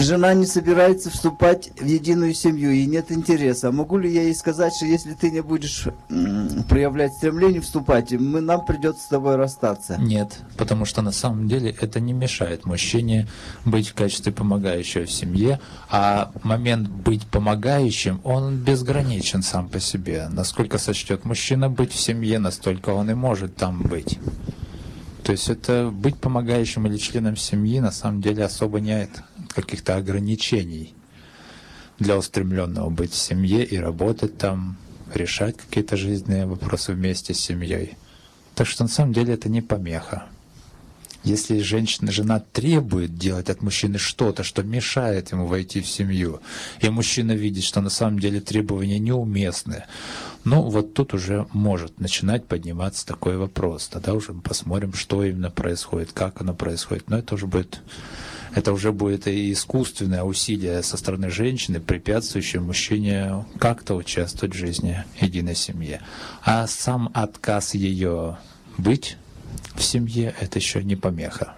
жена не собирается вступать в единую семью и нет интереса. Могу ли я ей сказать, что если ты не будешь проявлять стремление вступать, мы, нам придется с тобой расстаться? Нет, потому что на самом деле это не мешает мужчине быть в качестве помогающего в семье, а момент быть помогающим, он безграничен сам по себе. Насколько сочтет мужчина быть в семье, настолько он и может там быть. То есть это быть помогающим или членом семьи на самом деле особо нет каких-то ограничений для устремленного быть в семье и работать там, решать какие-то жизненные вопросы вместе с семьей. Так что на самом деле это не помеха. Если женщина, жена требует делать от мужчины что-то, что мешает ему войти в семью, и мужчина видит, что на самом деле требования неуместны, ну вот тут уже может начинать подниматься такой вопрос. Тогда уже мы посмотрим, что именно происходит, как оно происходит. Но это уже будет это уже будет и искусственное усилие со стороны женщины, препятствующее мужчине как-то участвовать в жизни единой семьи. А сам отказ ее быть в семье – это еще не помеха.